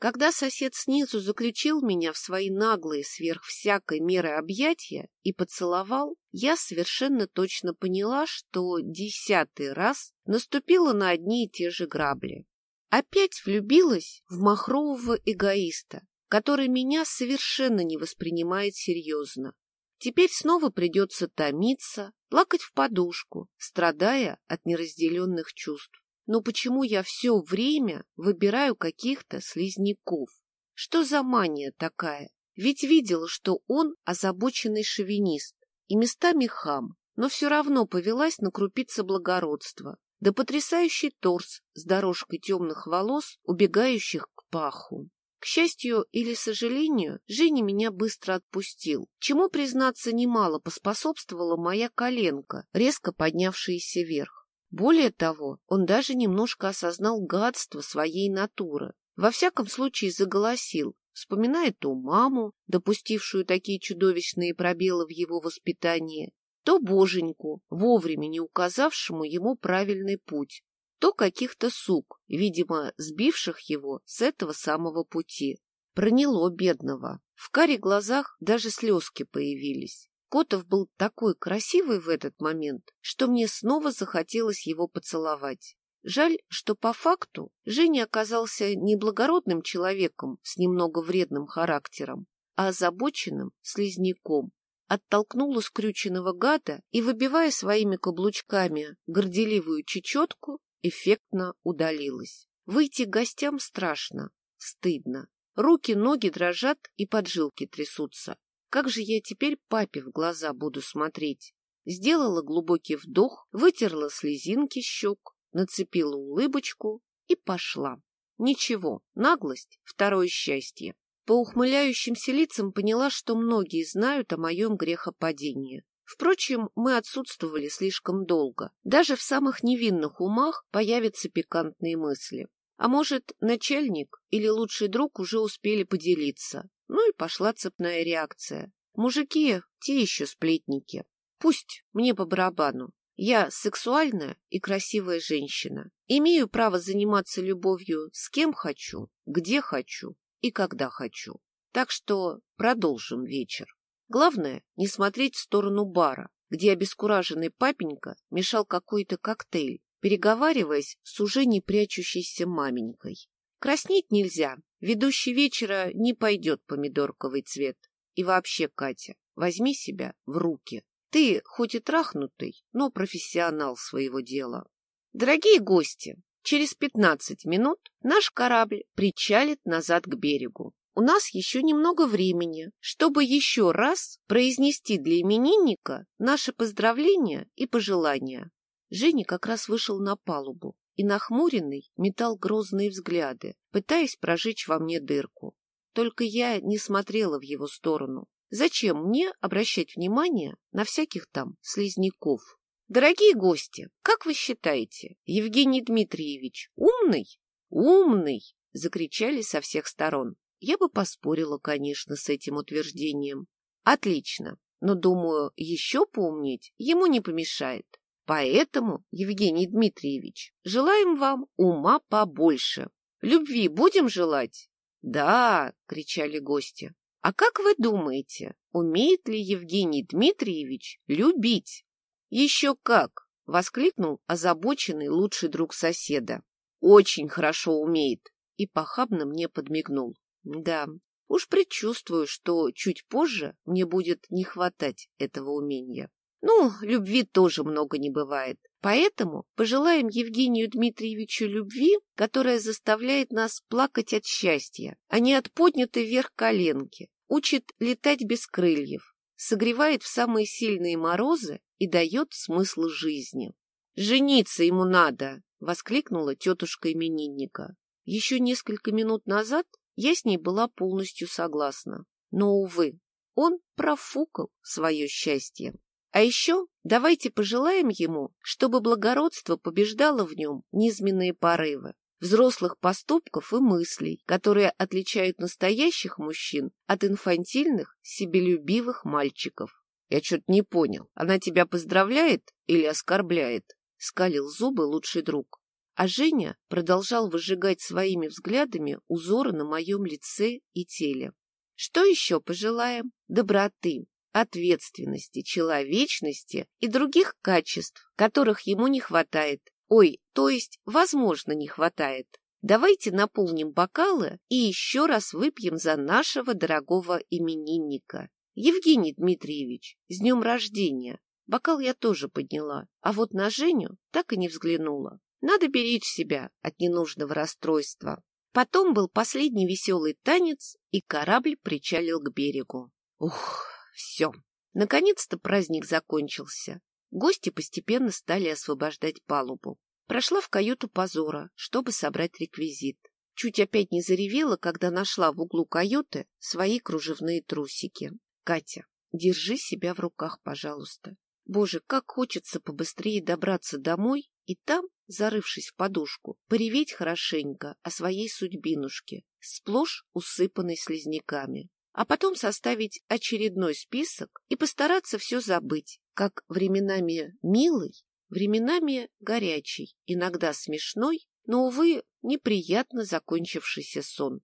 Когда сосед снизу заключил меня в свои наглые сверх всякой меры объятия и поцеловал, я совершенно точно поняла, что десятый раз наступила на одни и те же грабли. Опять влюбилась в махрового эгоиста, который меня совершенно не воспринимает серьезно. Теперь снова придется томиться, плакать в подушку, страдая от неразделенных чувств. Но почему я все время выбираю каких-то слизняков? Что за мания такая? Ведь видела, что он озабоченный шовинист и местами хам, но все равно повелась на крупицы благородства, да потрясающий торс с дорожкой темных волос, убегающих к паху. К счастью или сожалению, Женя меня быстро отпустил, чему, признаться, немало поспособствовала моя коленка, резко поднявшаяся вверх. Более того, он даже немножко осознал гадство своей натуры. Во всяком случае заголосил, вспоминая ту маму, допустившую такие чудовищные пробелы в его воспитании, то боженьку, вовремя не указавшему ему правильный путь, то каких-то сук, видимо, сбивших его с этого самого пути. Проняло бедного. В каре глазах даже слезки появились. Котов был такой красивый в этот момент, что мне снова захотелось его поцеловать. Жаль, что по факту Женя оказался не благородным человеком с немного вредным характером, а озабоченным слизняком, оттолкнула скрюченного гада и, выбивая своими каблучками горделивую чечетку, эффектно удалилась. Выйти гостям страшно, стыдно. Руки, ноги дрожат и поджилки трясутся. Как же я теперь папе в глаза буду смотреть? Сделала глубокий вдох, вытерла слезинки щек, нацепила улыбочку и пошла. Ничего, наглость — второе счастье. По ухмыляющимся лицам поняла, что многие знают о моем грехопадении. Впрочем, мы отсутствовали слишком долго. Даже в самых невинных умах появятся пикантные мысли. А может, начальник или лучший друг уже успели поделиться. Ну и пошла цепная реакция. Мужики — те еще сплетники. Пусть мне по барабану. Я сексуальная и красивая женщина. Имею право заниматься любовью с кем хочу, где хочу и когда хочу. Так что продолжим вечер. Главное, не смотреть в сторону бара, где обескураженный папенька мешал какой-то коктейль, переговариваясь с уже не прячущейся маменькой. Краснеть нельзя, ведущий вечера не пойдет помидорковый цвет. И вообще, Катя, возьми себя в руки. Ты хоть и трахнутый, но профессионал своего дела. Дорогие гости, Через пятнадцать минут наш корабль причалит назад к берегу. У нас еще немного времени, чтобы еще раз произнести для именинника наши поздравления и пожелания. Женя как раз вышел на палубу и, нахмуренный, метал грозные взгляды, пытаясь прожечь во мне дырку. Только я не смотрела в его сторону. Зачем мне обращать внимание на всяких там слизняков? Дорогие гости, как вы считаете, Евгений Дмитриевич умный? Умный! Закричали со всех сторон. Я бы поспорила, конечно, с этим утверждением. Отлично, но, думаю, еще поумнеть ему не помешает. Поэтому, Евгений Дмитриевич, желаем вам ума побольше. Любви будем желать? Да, кричали гости. А как вы думаете, умеет ли Евгений Дмитриевич любить? «Еще как!» — воскликнул озабоченный лучший друг соседа. «Очень хорошо умеет!» И похабно мне подмигнул. «Да, уж предчувствую, что чуть позже мне будет не хватать этого умения. Ну, любви тоже много не бывает. Поэтому пожелаем Евгению Дмитриевичу любви, которая заставляет нас плакать от счастья, а не от поднятой вверх коленки, учит летать без крыльев, согревает в самые сильные морозы и дает смысл жизни. «Жениться ему надо!» — воскликнула тетушка именинника. Еще несколько минут назад я с ней была полностью согласна. Но, увы, он профукал свое счастье. А еще давайте пожелаем ему, чтобы благородство побеждало в нем низменные порывы, взрослых поступков и мыслей, которые отличают настоящих мужчин от инфантильных, себелюбивых мальчиков. Я что-то не понял, она тебя поздравляет или оскорбляет? Скалил зубы лучший друг. а Женя продолжал выжигать своими взглядами узоры на моем лице и теле. Что еще пожелаем? Доброты, ответственности, человечности и других качеств, которых ему не хватает. Ой, то есть, возможно, не хватает. Давайте наполним бокалы и еще раз выпьем за нашего дорогого именинника. Евгений Дмитриевич, с днем рождения! Бокал я тоже подняла, а вот на Женю так и не взглянула. Надо беречь себя от ненужного расстройства. Потом был последний веселый танец, и корабль причалил к берегу. Ух, все. Наконец-то праздник закончился. Гости постепенно стали освобождать палубу. Прошла в каюту позора, чтобы собрать реквизит. Чуть опять не заревела, когда нашла в углу каюты свои кружевные трусики. Катя, держи себя в руках, пожалуйста. Боже, как хочется побыстрее добраться домой и там, зарывшись в подушку, пореветь хорошенько о своей судьбинушке, сплошь усыпанной слизняками. А потом составить очередной список и постараться все забыть, как временами милый, временами горячий, иногда смешной, но, увы, неприятно закончившийся сон.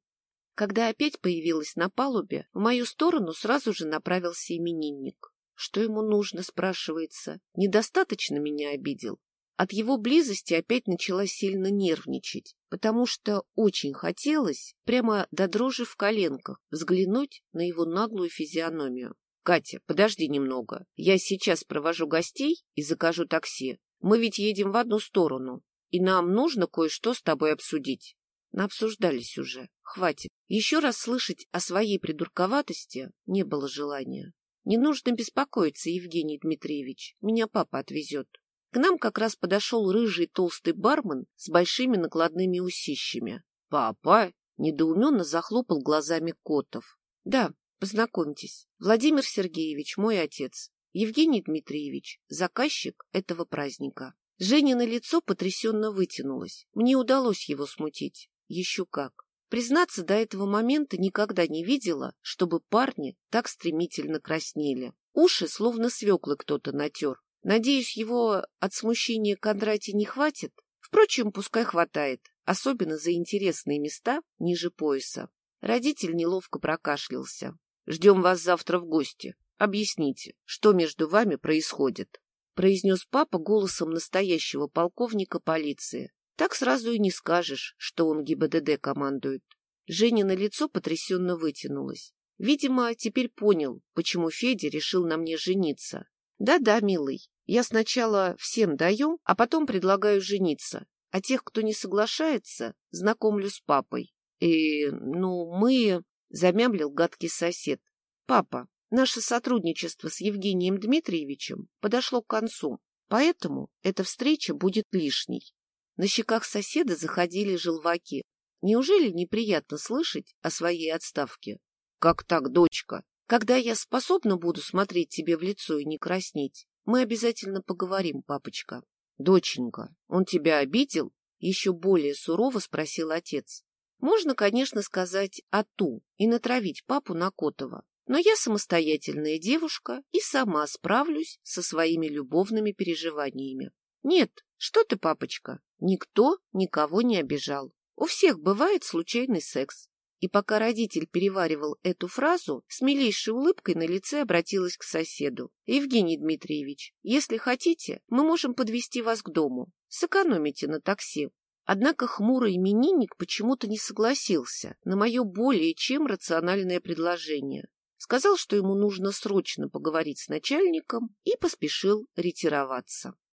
Когда опять появилась на палубе, в мою сторону сразу же направился именинник. Что ему нужно, спрашивается? Недостаточно меня обидел? От его близости опять начала сильно нервничать, потому что очень хотелось, прямо до дрожи в коленках, взглянуть на его наглую физиономию. «Катя, подожди немного. Я сейчас провожу гостей и закажу такси. Мы ведь едем в одну сторону, и нам нужно кое-что с тобой обсудить». Наобсуждались уже. Хватит. Еще раз слышать о своей придурковатости не было желания. Не нужно беспокоиться, Евгений Дмитриевич. Меня папа отвезет. К нам как раз подошел рыжий толстый бармен с большими накладными усищами. Папа недоуменно захлопал глазами Котов. Да, познакомьтесь, Владимир Сергеевич, мой отец. Евгений Дмитриевич, заказчик этого праздника. Женя на лицо потрясенно вытянулось. Мне удалось его смутить. Еще как. Признаться, до этого момента никогда не видела, чтобы парни так стремительно краснели. Уши словно свеклы кто-то натер. Надеюсь, его от смущения Кондратий не хватит? Впрочем, пускай хватает, особенно за интересные места ниже пояса. Родитель неловко прокашлялся. «Ждем вас завтра в гости. Объясните, что между вами происходит?» произнес папа голосом настоящего полковника полиции. Так сразу и не скажешь, что он ГИБДД командует. Женя на лицо потрясенно вытянулась. Видимо, теперь понял, почему Федя решил на мне жениться. Да-да, милый, я сначала всем даю, а потом предлагаю жениться. А тех, кто не соглашается, знакомлю с папой. И, ну, мы... Замямлил гадкий сосед. Папа, наше сотрудничество с Евгением Дмитриевичем подошло к концу, поэтому эта встреча будет лишней. На щеках соседа заходили желваки. Неужели неприятно слышать о своей отставке? Как так, дочка? Когда я способна буду смотреть тебе в лицо и не краснеть, мы обязательно поговорим, папочка. Доченька, он тебя обидел? Еще более сурово спросил отец. Можно, конечно, сказать «ату» и натравить папу на Котова, но я самостоятельная девушка и сама справлюсь со своими любовными переживаниями. Нет, что ты, папочка, никто никого не обижал. У всех бывает случайный секс. И пока родитель переваривал эту фразу, с милейшей улыбкой на лице обратилась к соседу. «Евгений Дмитриевич, если хотите, мы можем подвести вас к дому. Сэкономите на такси». Однако хмурый именинник почему-то не согласился на мое более чем рациональное предложение. Сказал, что ему нужно срочно поговорить с начальником и поспешил ретироваться.